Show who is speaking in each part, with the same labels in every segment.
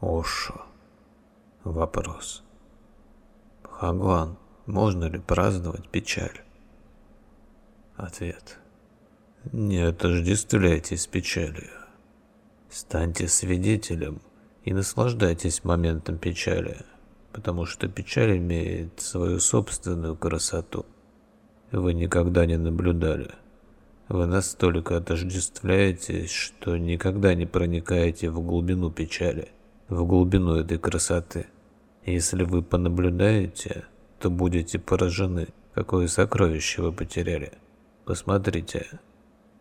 Speaker 1: Ошо. Вопрос. Хагуан, можно ли праздновать печаль? Ответ. Не отождествляйтесь печалью. Станьте свидетелем и наслаждайтесь моментом печали, потому что печаль имеет свою собственную красоту. Вы никогда не наблюдали. Вы настолько отождествляетесь, что никогда не проникаете в глубину печали, в глубину этой красоты. Если вы понаблюдаете, то будете поражены, какое сокровище вы потеряли. Посмотрите,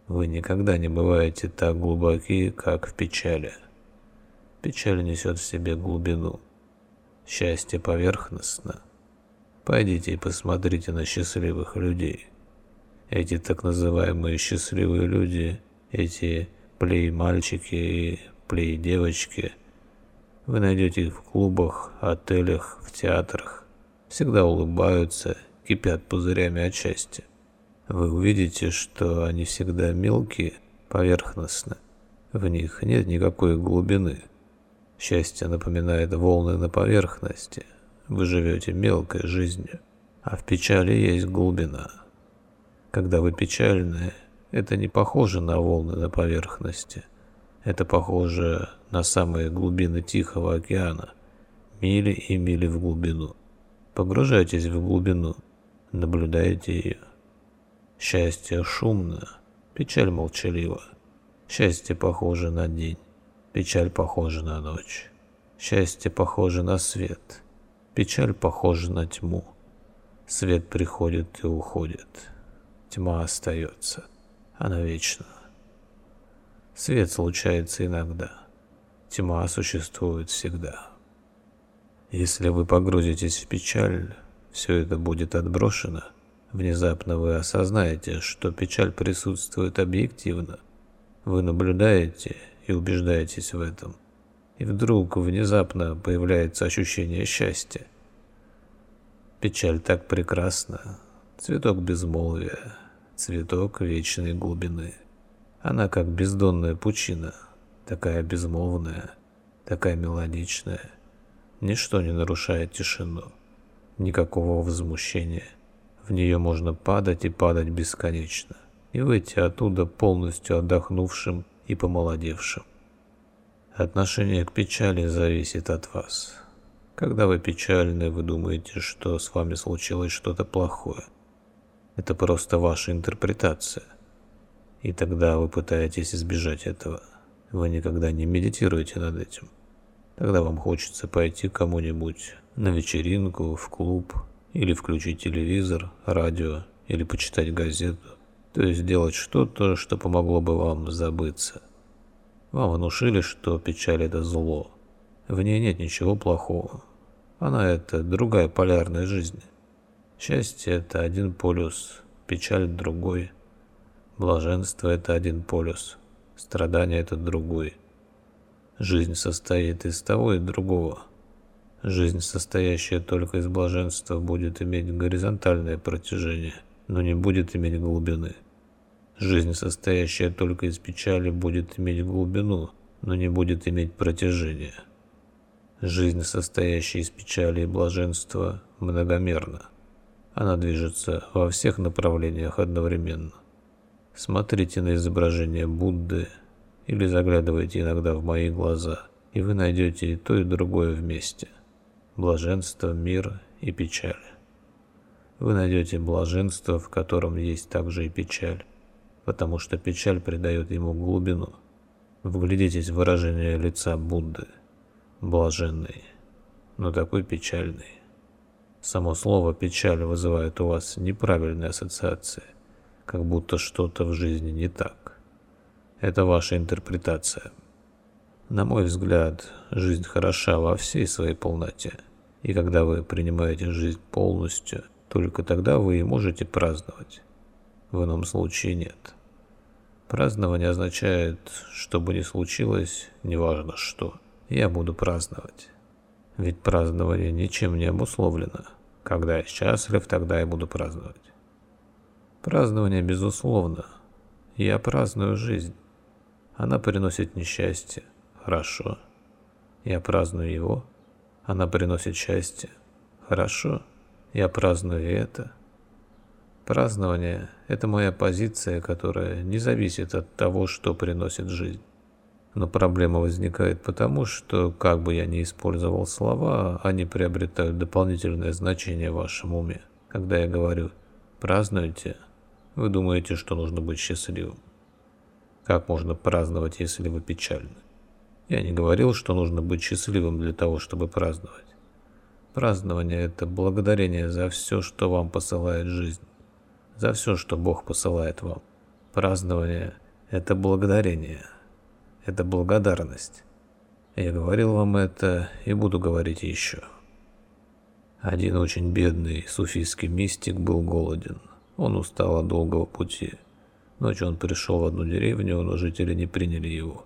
Speaker 1: вы никогда не бываете так глубоки, как в печали. Печаль несет в себе глубину. Счастье поверхностно. Пойдите и посмотрите на счастливых людей. Эти так называемые счастливые люди, эти плей-мальчики и плей-девочки, вы найдете их в клубах, отелях, в театрах. Всегда улыбаются, кипят пузырями от счастья вы увидите, что они всегда мелкие, поверхностны. В них нет никакой глубины. Счастье напоминает волны на поверхности. Вы живете мелкой жизнью, а в печали есть глубина. Когда вы печальны, это не похоже на волны на поверхности. Это похоже на самые глубины Тихого океана, мили и мили в глубину. Погружайтесь в глубину, наблюдайте ее. Счастье шумно, печаль молчалива. Счастье похоже на день, печаль похожа на ночь. Счастье похоже на свет, печаль похожа на тьму. Свет приходит и уходит, тьма остается, она вечна. Свет случается иногда, тьма существует всегда. Если вы погрузитесь в печаль, все это будет отброшено – Внезапно вы осознаете, что печаль присутствует объективно. Вы наблюдаете и убеждаетесь в этом. И вдруг внезапно появляется ощущение счастья. Печаль так прекрасна. Цветок безмолвия, цветок вечной глубины. Она как бездонная пучина, такая безмолвная, такая мелодичная. Ничто не нарушает тишину, никакого возмущения. В нее можно падать и падать бесконечно, и выйти оттуда полностью отдохнувшим и помолодевшим. Отношение к печали зависит от вас. Когда вы печальны, вы думаете, что с вами случилось что-то плохое. Это просто ваша интерпретация. И тогда вы пытаетесь избежать этого. Вы никогда не медитируете над этим. Тогда вам хочется пойти кому-нибудь на вечеринку, в клуб или включить телевизор, радио, или почитать газету, то есть сделать что-то, что помогло бы вам забыться. Вам внушили, что печаль – это зло. В ней нет ничего плохого. Она – это другая полярная жизнь. Счастье – это один полюс, печаль – другой. Блаженство – это один полюс, страдание – это другой. Жизнь состоит из того и другого – Жизнь, состоящая только из блаженства, будет иметь горизонтальное протяжение, но не будет иметь глубины. Жизнь, состоящая только из печали, будет иметь глубину, но не будет иметь протяжения. Жизнь, состоящая из печали и блаженства, многомерна. Она движется во всех направлениях одновременно. Смотрите на изображение Будды или заглядывайте иногда в мои глаза, и вы найдете и то, и другое вместе блаженство, мир и печаль. Вы найдете блаженство, в котором есть также и печаль, потому что печаль придает ему глубину. Вглядитесь в выражение лица Будды. Блаженный, но такой печальный. Само слово «печаль» вызывает у вас неправильные ассоциации, как будто что-то в жизни не так. Это ваша интерпретация. На мой взгляд, жизнь хороша во всей своей полноте. И когда вы принимаете жизнь полностью, только тогда вы и можете праздновать. В ином случае нет. Празднование означает, что бы ни случилось, неважно что, я буду праздновать. Ведь празднование ничем не обусловлено. Когда я счастлив, тогда я буду праздновать. Празднование безусловно. Я праздную жизнь. Она приносит несчастье, хорошо. Я праздную его. Она приносит счастье. Хорошо. Я праздную это. Празднование – это моя позиция, которая не зависит от того, что приносит жизнь. Но проблема возникает потому, что, как бы я ни использовал слова, они приобретают дополнительное значение в вашем уме. Когда я говорю «празднуйте», вы думаете, что нужно быть счастливым. Как можно праздновать, если вы печальны? Я не говорил, что нужно быть счастливым для того, чтобы праздновать. Празднование – это благодарение за все, что вам посылает жизнь за все, что Бог посылает вам. Празднование – это благодарение, это благодарность. Я говорил вам это и буду говорить еще. Один очень бедный суфийский мистик был голоден. Он устал от долгого пути. Ночью он пришел в одну деревню, но жители не приняли его.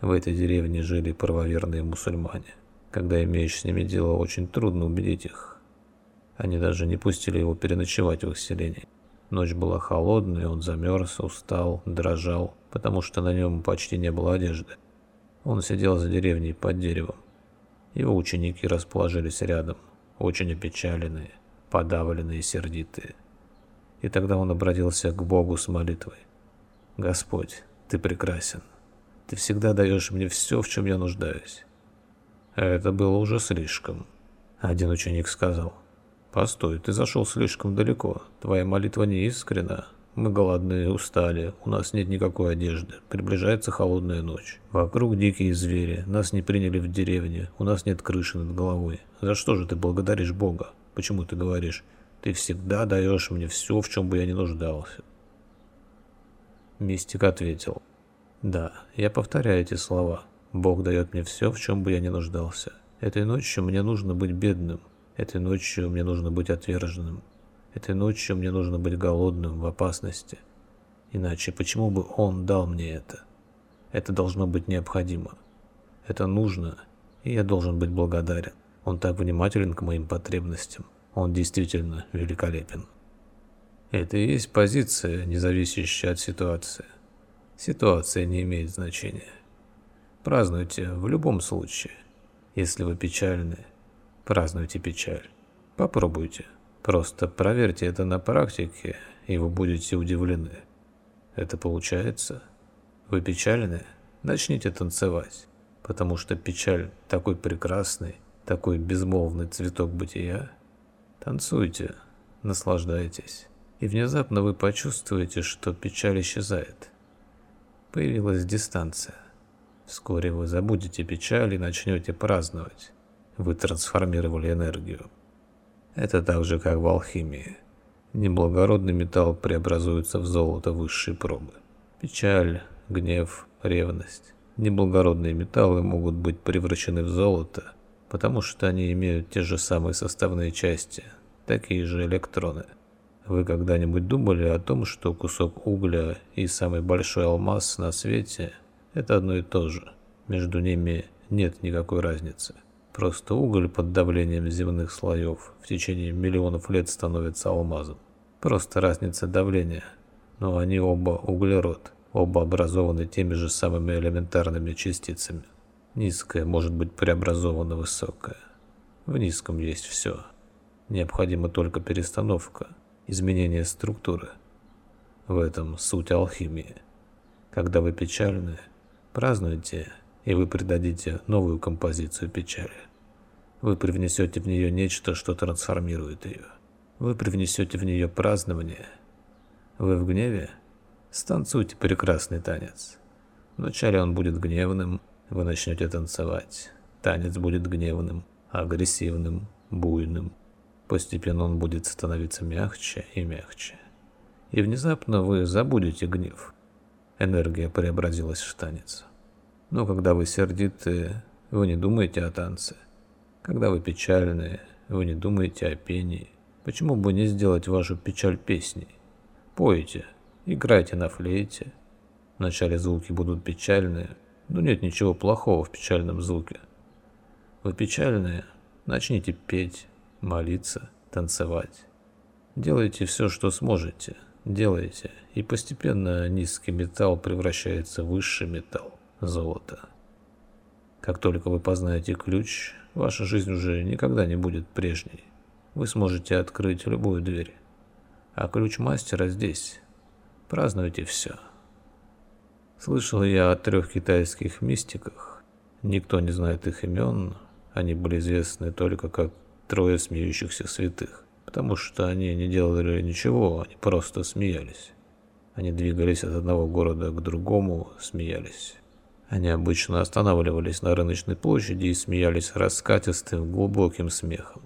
Speaker 1: В этой деревне жили правоверные мусульмане. Когда имеешь с ними дело, очень трудно убедить их. Они даже не пустили его переночевать в их селении. Ночь была холодная, он замерз, устал, дрожал, потому что на нем почти не было одежды. Он сидел за деревней под деревом. Его ученики расположились рядом, очень опечаленные, подавленные и сердитые. И тогда он обратился к Богу с молитвой. «Господь, Ты прекрасен. Ты всегда даешь мне все, в чем я нуждаюсь». Это было уже слишком. Один ученик сказал – «Постой, ты зашел слишком далеко. Твоя молитва не искрена. Мы голодные, устали, у нас нет никакой одежды. Приближается холодная ночь. Вокруг дикие звери, нас не приняли в деревне, у нас нет крыши над головой. За что же ты благодаришь Бога? Почему ты говоришь, ты всегда даешь мне все, в чем бы я не нуждался?» Мистик ответил, «Да, я повторяю эти слова. Бог дает мне все, в чем бы я не нуждался. Этой ночью мне нужно быть бедным, Этой ночью мне нужно быть отверженным. Этой ночью мне нужно быть голодным, в опасности. Иначе почему бы он дал мне это? Это должно быть необходимо. Это нужно, и я должен быть благодарен. Он так внимателен к моим потребностям. Он действительно великолепен. Это и есть позиция, не зависящая от ситуации. Ситуация не имеет значения. Празднуйте в любом случае. Если вы печальны, празднуйте печаль. Попробуйте. Просто проверьте это на практике, и вы будете удивлены. Это получается? Вы печальны? Начните танцевать, потому что печаль такой прекрасный, такой безмолвный цветок бытия. Танцуйте, наслаждайтесь, и внезапно вы почувствуете, что печаль исчезает. Появилась дистанция. Вскоре вы забудете печаль и начнете праздновать вы трансформировали энергию. Это так же, как в алхимии. Неблагородный металл преобразуется в золото высшей пробы. Печаль, гнев, ревность. Неблагородные металлы могут быть превращены в золото, потому что они имеют те же самые составные части, такие же электроны. Вы когда-нибудь думали о том, что кусок угля и самый большой алмаз на свете – это одно и то же? Между ними нет никакой разницы. Просто уголь под давлением земных слоев в течение миллионов лет становится алмазом. Просто разница давления. Но они оба углерод, оба образованы теми же самыми элементарными частицами. Низкое может быть преобразовано высокое. В низком есть все. Необходима только перестановка, изменение структуры. В этом суть алхимии. Когда вы печальны, празднуйте и вы придадите новую композицию печали. Вы привнесете в нее нечто, что трансформирует ее. Вы привнесете в нее празднование. Вы в гневе? Станцуйте прекрасный танец. Вначале он будет гневным, вы начнете танцевать. Танец будет гневным, агрессивным, буйным. Постепенно он будет становиться мягче и мягче. И внезапно вы забудете гнев. Энергия преобразилась в танец. Но когда вы сердиты, вы не думаете о танце. Когда вы печальны, вы не думаете о пении. Почему бы не сделать вашу печаль песней? Пойте, играйте на флейте. Вначале звуки будут печальные, но нет ничего плохого в печальном звуке. Вы печальные, начните петь, молиться, танцевать. Делайте все, что сможете, делайте, и постепенно низкий металл превращается в высший металл золото. Как только вы познаете ключ, ваша жизнь уже никогда не будет прежней. Вы сможете открыть любую дверь. А ключ мастера здесь. Празднуйте все. Слышал я о трех китайских мистиках. Никто не знает их имен. Они были известны только как трое смеющихся святых. Потому что они не делали ничего, они просто смеялись. Они двигались от одного города к другому, смеялись. Они обычно останавливались на рыночной площади и смеялись раскатистым, глубоким смехом.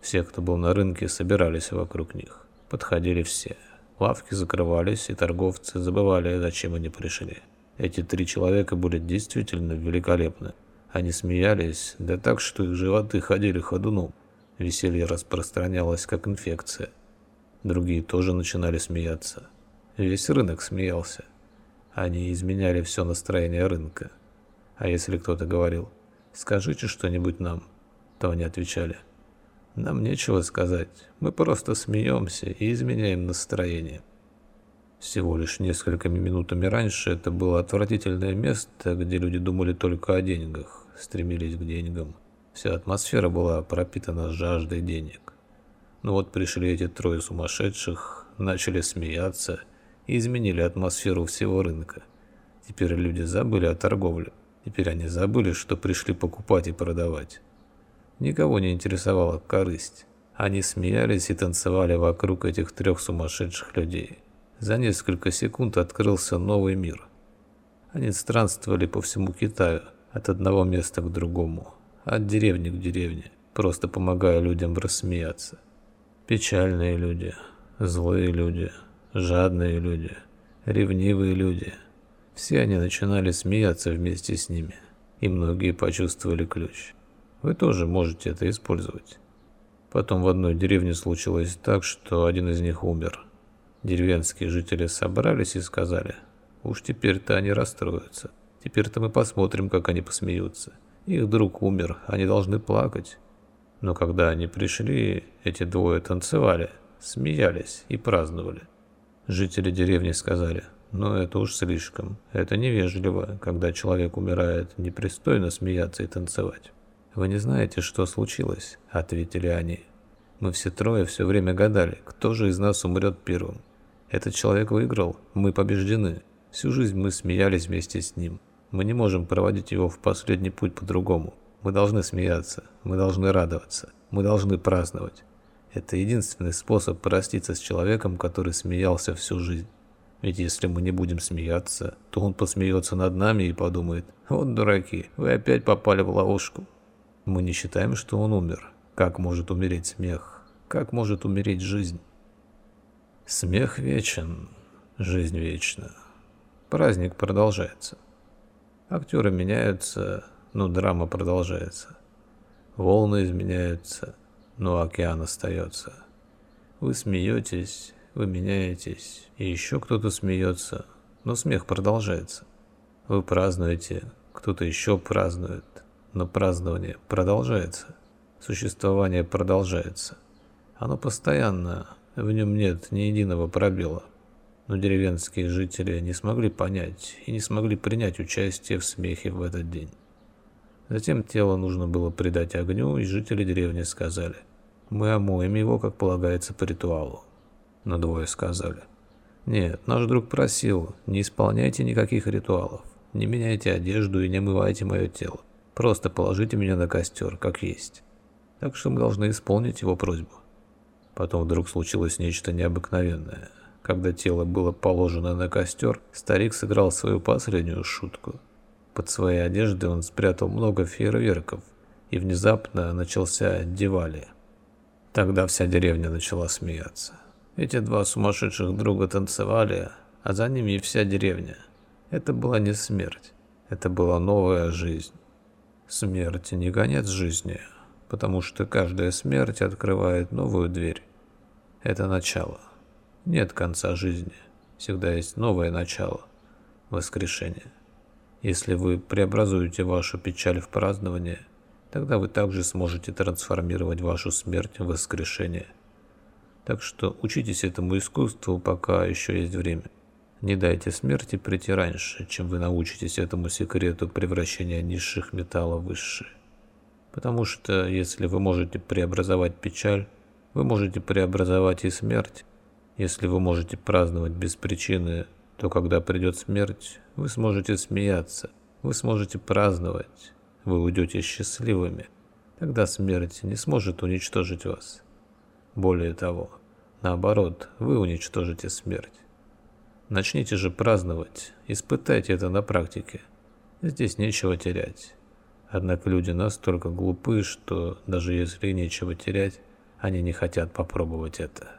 Speaker 1: Все, кто был на рынке, собирались вокруг них. Подходили все. Лавки закрывались, и торговцы забывали, зачем они пришли. Эти три человека были действительно великолепны. Они смеялись, да так, что их животы ходили ходуном. Веселье распространялось, как инфекция. Другие тоже начинали смеяться. Весь рынок смеялся. Они изменяли все настроение рынка. А если кто-то говорил «скажите что-нибудь нам», то они отвечали «нам нечего сказать, мы просто смеемся и изменяем настроение». Всего лишь несколькими минутами раньше это было отвратительное место, где люди думали только о деньгах, стремились к деньгам. Вся атмосфера была пропитана жаждой денег. Но вот пришли эти трое сумасшедших, начали смеяться – и изменили атмосферу всего рынка. Теперь люди забыли о торговле. Теперь они забыли, что пришли покупать и продавать. Никого не интересовала корысть. Они смеялись и танцевали вокруг этих трех сумасшедших людей. За несколько секунд открылся новый мир. Они странствовали по всему Китаю, от одного места к другому, от деревни к деревне, просто помогая людям рассмеяться. Печальные люди, злые люди – жадные люди, ревнивые люди. Все они начинали смеяться вместе с ними, и многие почувствовали ключ. Вы тоже можете это использовать. Потом в одной деревне случилось так, что один из них умер. Деревенские жители собрались и сказали, уж теперь-то они расстроятся. Теперь-то мы посмотрим, как они посмеются. Их друг умер, они должны плакать. Но когда они пришли, эти двое танцевали, смеялись и праздновали. Жители деревни сказали, но это уж слишком. Это невежливо, когда человек умирает, непристойно смеяться и танцевать. Вы не знаете, что случилось, ответили они. Мы все трое все время гадали, кто же из нас умрет первым. Этот человек выиграл, мы побеждены. Всю жизнь мы смеялись вместе с ним. Мы не можем проводить его в последний путь по-другому. Мы должны смеяться, мы должны радоваться, мы должны праздновать. Это единственный способ проститься с человеком, который смеялся всю жизнь. Ведь если мы не будем смеяться, то он посмеется над нами и подумает, вот дураки, вы опять попали в ловушку. Мы не считаем, что он умер. Как может умереть смех? Как может умереть жизнь? Смех вечен, жизнь вечна. Праздник продолжается. Актеры меняются, но драма продолжается. Волны изменяются, но океан остается. Вы смеетесь, вы меняетесь, и еще кто-то смеется, но смех продолжается. Вы празднуете, кто-то еще празднует, но празднование продолжается. Существование продолжается. Оно постоянно, в нем нет ни единого пробела. Но деревенские жители не смогли понять и не смогли принять участие в смехе в этот день. Затем тело нужно было придать огню, и жители деревни сказали, «Мы омоем его, как полагается по ритуалу». Но двое сказали, «Нет, наш друг просил, не исполняйте никаких ритуалов, не меняйте одежду и не омывайте мое тело, просто положите меня на костер, как есть». Так что мы должны исполнить его просьбу. Потом вдруг случилось нечто необыкновенное. Когда тело было положено на костер, старик сыграл свою последнюю шутку – под своей одеждой он спрятал много фейерверков, и внезапно начался Дивали. Тогда вся деревня начала смеяться. Эти два сумасшедших друга танцевали, а за ними и вся деревня. Это была не смерть, это была новая жизнь. Смерть не конец жизни, потому что каждая смерть открывает новую дверь. Это начало. Нет конца жизни, всегда есть новое начало, воскрешение. Если вы преобразуете вашу печаль в празднование, тогда вы также сможете трансформировать вашу смерть в воскрешение. Так что учитесь этому искусству, пока еще есть время. Не дайте смерти прийти раньше, чем вы научитесь этому секрету превращения низших металлов в высшие. Потому что если вы можете преобразовать печаль, вы можете преобразовать и смерть. Если вы можете праздновать без причины, то когда придет смерть, вы сможете смеяться, вы сможете праздновать, вы уйдете счастливыми. Тогда смерть не сможет уничтожить вас. Более того, наоборот, вы уничтожите смерть. Начните же праздновать, испытайте это на практике. Здесь нечего терять. Однако люди настолько глупы, что даже если нечего терять, они не хотят попробовать это.